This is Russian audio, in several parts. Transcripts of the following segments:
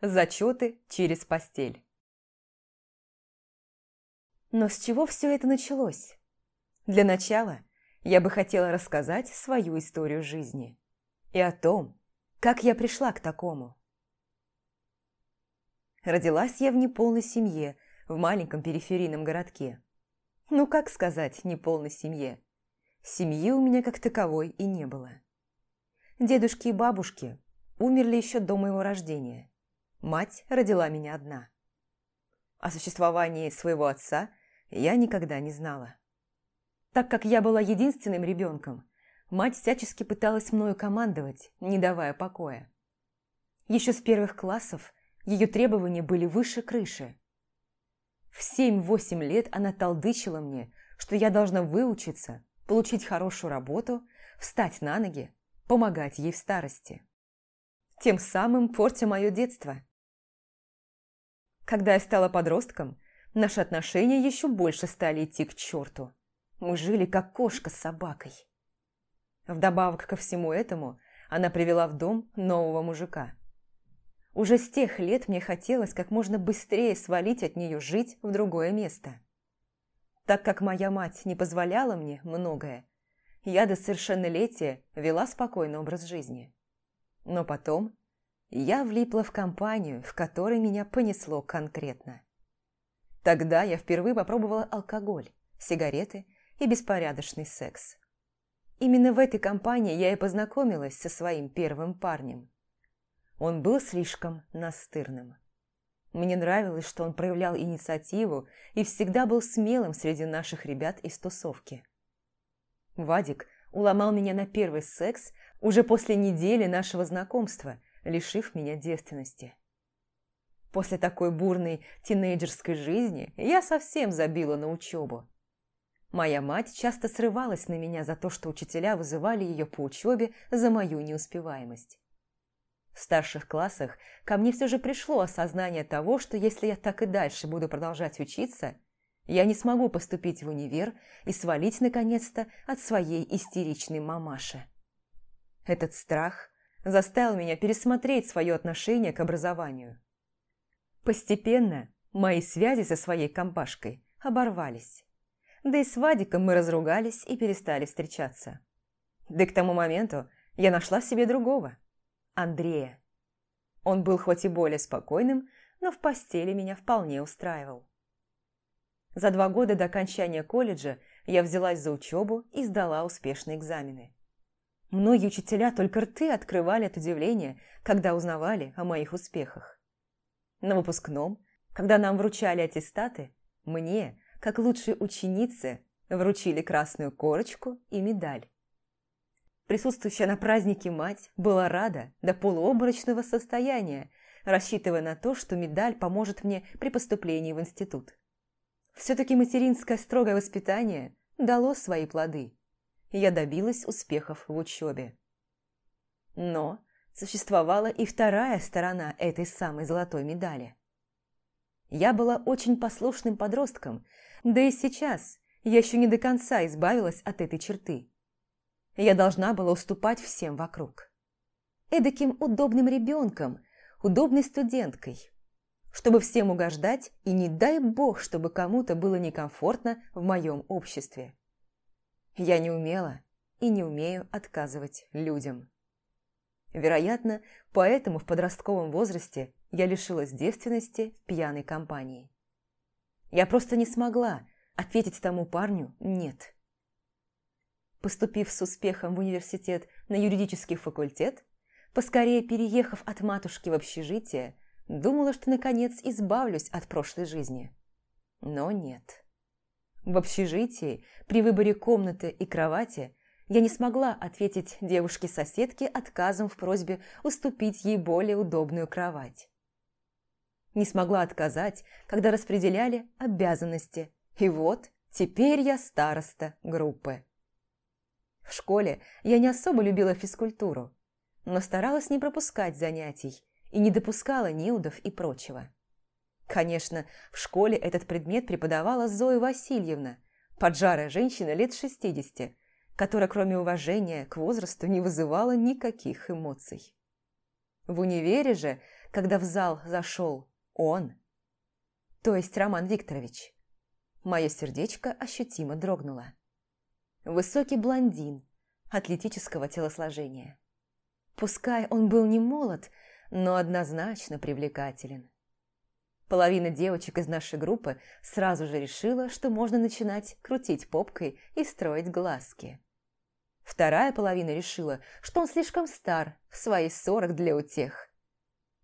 Зачеты через постель. Но с чего все это началось? Для начала я бы хотела рассказать свою историю жизни и о том, как я пришла к такому. Родилась я в неполной семье, в маленьком периферийном городке. Ну, как сказать, неполной семье? Семьи у меня как таковой и не было. Дедушки и бабушки умерли еще до моего рождения. Мать родила меня одна. О существовании своего отца я никогда не знала. Так как я была единственным ребенком, мать всячески пыталась мною командовать, не давая покоя. Еще с первых классов ее требования были выше крыши. В 7-8 лет она толдычила мне, что я должна выучиться, получить хорошую работу, встать на ноги, помогать ей в старости. Тем самым портя мое детство – когда я стала подростком, наши отношения еще больше стали идти к черту. Мы жили как кошка с собакой. Вдобавок ко всему этому, она привела в дом нового мужика. Уже с тех лет мне хотелось как можно быстрее свалить от нее жить в другое место. Так как моя мать не позволяла мне многое, я до совершеннолетия вела спокойный образ жизни. Но потом я влипла в компанию, в которой меня понесло конкретно. Тогда я впервые попробовала алкоголь, сигареты и беспорядочный секс. Именно в этой компании я и познакомилась со своим первым парнем. Он был слишком настырным. Мне нравилось, что он проявлял инициативу и всегда был смелым среди наших ребят из тусовки. Вадик уломал меня на первый секс уже после недели нашего знакомства – лишив меня девственности. После такой бурной тинейджерской жизни я совсем забила на учебу. Моя мать часто срывалась на меня за то, что учителя вызывали ее по учебе за мою неуспеваемость. В старших классах ко мне все же пришло осознание того, что если я так и дальше буду продолжать учиться, я не смогу поступить в универ и свалить наконец-то от своей истеричной мамаши. Этот страх заставил меня пересмотреть свое отношение к образованию. Постепенно мои связи со своей компашкой оборвались. Да и с Вадиком мы разругались и перестали встречаться. Да к тому моменту я нашла в себе другого – Андрея. Он был хоть и более спокойным, но в постели меня вполне устраивал. За два года до окончания колледжа я взялась за учебу и сдала успешные экзамены. Многие учителя только рты открывали от удивления, когда узнавали о моих успехах. На выпускном, когда нам вручали аттестаты, мне, как лучшей ученице, вручили красную корочку и медаль. Присутствующая на празднике мать была рада до полуобморочного состояния, рассчитывая на то, что медаль поможет мне при поступлении в институт. Все-таки материнское строгое воспитание дало свои плоды я добилась успехов в учебе. Но существовала и вторая сторона этой самой золотой медали. Я была очень послушным подростком, да и сейчас я еще не до конца избавилась от этой черты. Я должна была уступать всем вокруг. Эдаким удобным ребенком, удобной студенткой, чтобы всем угождать, и не дай бог, чтобы кому-то было некомфортно в моем обществе. Я не умела и не умею отказывать людям. Вероятно, поэтому в подростковом возрасте я лишилась девственности в пьяной компании. Я просто не смогла ответить тому парню «нет». Поступив с успехом в университет на юридический факультет, поскорее переехав от матушки в общежитие, думала, что наконец избавлюсь от прошлой жизни. Но нет. В общежитии, при выборе комнаты и кровати, я не смогла ответить девушке-соседке отказом в просьбе уступить ей более удобную кровать. Не смогла отказать, когда распределяли обязанности. И вот, теперь я староста группы. В школе я не особо любила физкультуру, но старалась не пропускать занятий и не допускала неудов и прочего. Конечно, в школе этот предмет преподавала Зоя Васильевна, поджарая женщина лет 60, которая кроме уважения к возрасту не вызывала никаких эмоций. В универе же, когда в зал зашел он, то есть Роман Викторович, мое сердечко ощутимо дрогнуло. Высокий блондин, атлетического телосложения. Пускай он был не молод, но однозначно привлекателен. Половина девочек из нашей группы сразу же решила, что можно начинать крутить попкой и строить глазки. Вторая половина решила, что он слишком стар, в свои сорок для утех.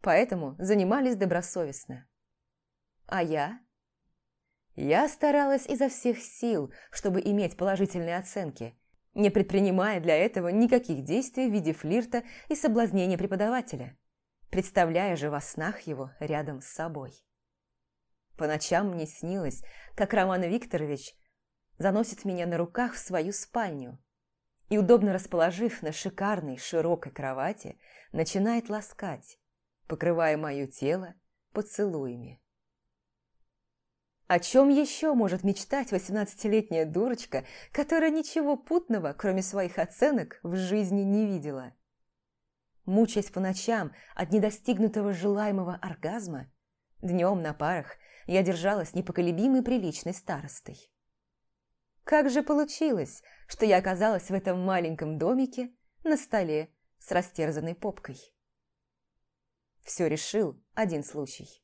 Поэтому занимались добросовестно. А я? Я старалась изо всех сил, чтобы иметь положительные оценки, не предпринимая для этого никаких действий в виде флирта и соблазнения преподавателя, представляя же во снах его рядом с собой. По ночам мне снилось, как Роман Викторович заносит меня на руках в свою спальню, и, удобно расположив на шикарной широкой кровати, начинает ласкать, покрывая мое тело поцелуями. О чем еще может мечтать восемнадцатилетняя дурочка, которая ничего путного, кроме своих оценок, в жизни не видела? Мучаясь по ночам от недостигнутого желаемого оргазма, днем на парах я держалась непоколебимой приличной старостой. Как же получилось, что я оказалась в этом маленьком домике на столе с растерзанной попкой? Все решил один случай.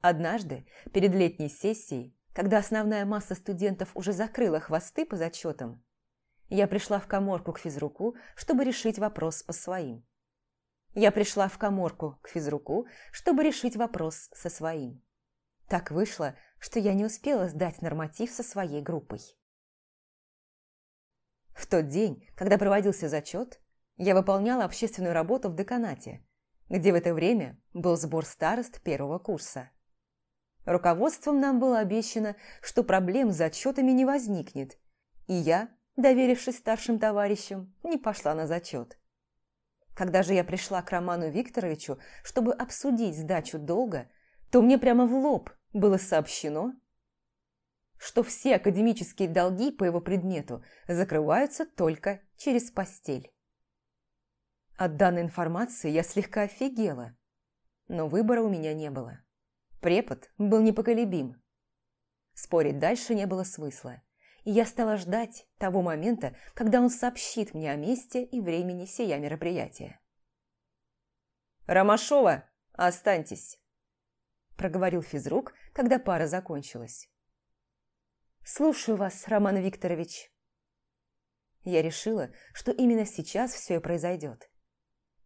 Однажды, перед летней сессией, когда основная масса студентов уже закрыла хвосты по зачетам, я пришла в коморку к физруку, чтобы решить вопрос по своим. Я пришла в коморку к физруку, чтобы решить вопрос со своим. Так вышло, что я не успела сдать норматив со своей группой. В тот день, когда проводился зачет, я выполняла общественную работу в деканате, где в это время был сбор старост первого курса. Руководством нам было обещано, что проблем с зачетами не возникнет, и я, доверившись старшим товарищам, не пошла на зачет. Когда же я пришла к Роману Викторовичу, чтобы обсудить сдачу долга, то мне прямо в лоб было сообщено, что все академические долги по его предмету закрываются только через постель. От данной информации я слегка офигела, но выбора у меня не было. Препод был непоколебим. Спорить дальше не было смысла, и я стала ждать того момента, когда он сообщит мне о месте и времени сия мероприятия. «Ромашова, останьтесь!» проговорил физрук, когда пара закончилась. «Слушаю вас, Роман Викторович». Я решила, что именно сейчас все и произойдет.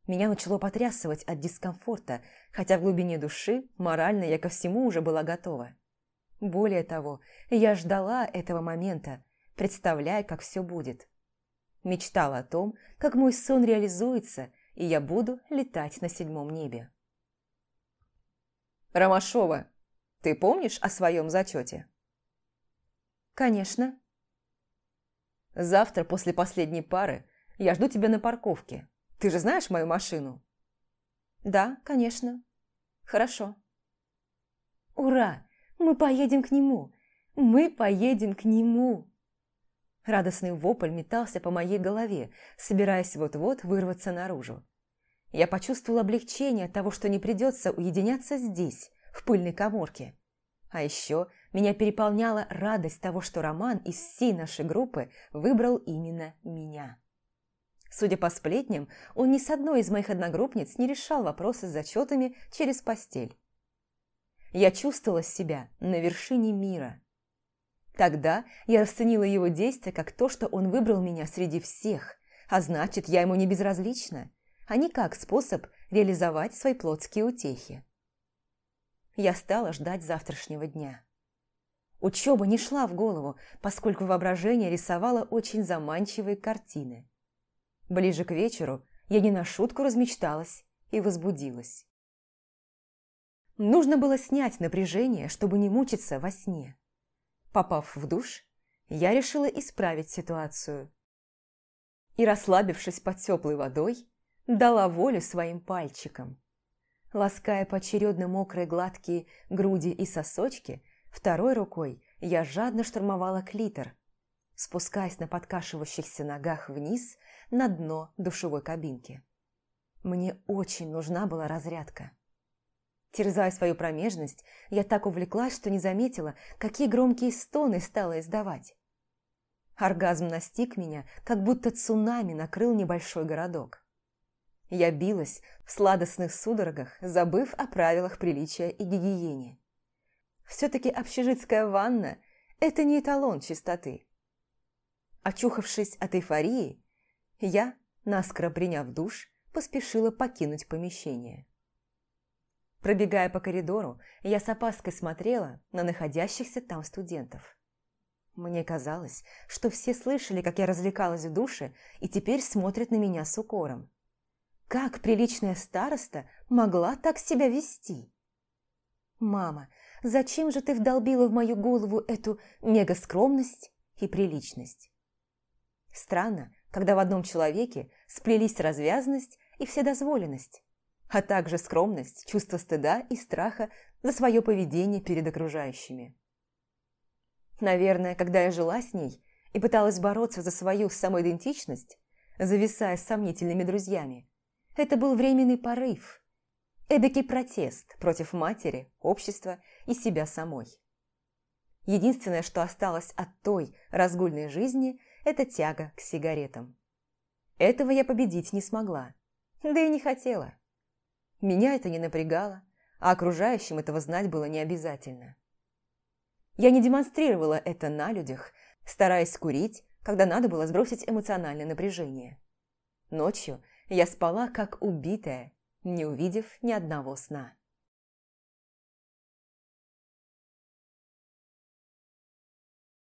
Меня начало потрясывать от дискомфорта, хотя в глубине души морально я ко всему уже была готова. Более того, я ждала этого момента, представляя, как все будет. Мечтала о том, как мой сон реализуется, и я буду летать на седьмом небе. «Ромашова, ты помнишь о своем зачете?» «Конечно». «Завтра после последней пары я жду тебя на парковке. Ты же знаешь мою машину?» «Да, конечно. Хорошо». «Ура! Мы поедем к нему! Мы поедем к нему!» Радостный вопль метался по моей голове, собираясь вот-вот вырваться наружу. Я почувствовала облегчение от того, что не придется уединяться здесь, в пыльной коморке. А еще меня переполняла радость того, что Роман из всей нашей группы выбрал именно меня. Судя по сплетням, он ни с одной из моих одногруппниц не решал вопросы с зачетами через постель. Я чувствовала себя на вершине мира. Тогда я расценила его действия как то, что он выбрал меня среди всех, а значит, я ему не безразлична а не как способ реализовать свои плотские утехи. Я стала ждать завтрашнего дня. Учеба не шла в голову, поскольку воображение рисовало очень заманчивые картины. Ближе к вечеру я не на шутку размечталась и возбудилась. Нужно было снять напряжение, чтобы не мучиться во сне. Попав в душ, я решила исправить ситуацию. И, расслабившись под теплой водой, дала волю своим пальчикам. Лаская поочередно мокрые гладкие груди и сосочки, второй рукой я жадно штурмовала клитор, спускаясь на подкашивающихся ногах вниз на дно душевой кабинки. Мне очень нужна была разрядка. Терзая свою промежность, я так увлеклась, что не заметила, какие громкие стоны стала издавать. Оргазм настиг меня, как будто цунами накрыл небольшой городок. Я билась в сладостных судорогах, забыв о правилах приличия и гигиене. Все-таки общежитская ванна – это не эталон чистоты. Очухавшись от эйфории, я, наскоро приняв душ, поспешила покинуть помещение. Пробегая по коридору, я с опаской смотрела на находящихся там студентов. Мне казалось, что все слышали, как я развлекалась в душе, и теперь смотрят на меня с укором. Как приличная староста могла так себя вести? «Мама, зачем же ты вдолбила в мою голову эту мегаскромность и приличность?» Странно, когда в одном человеке сплелись развязность и вседозволенность, а также скромность, чувство стыда и страха за свое поведение перед окружающими. Наверное, когда я жила с ней и пыталась бороться за свою самоидентичность, зависая с сомнительными друзьями, это был временный порыв, эдакий протест против матери, общества и себя самой. Единственное, что осталось от той разгульной жизни, это тяга к сигаретам. Этого я победить не смогла, да и не хотела. Меня это не напрягало, а окружающим этого знать было не обязательно. Я не демонстрировала это на людях, стараясь курить, когда надо было сбросить эмоциональное напряжение. Ночью я спала как убитая, не увидев ни одного сна.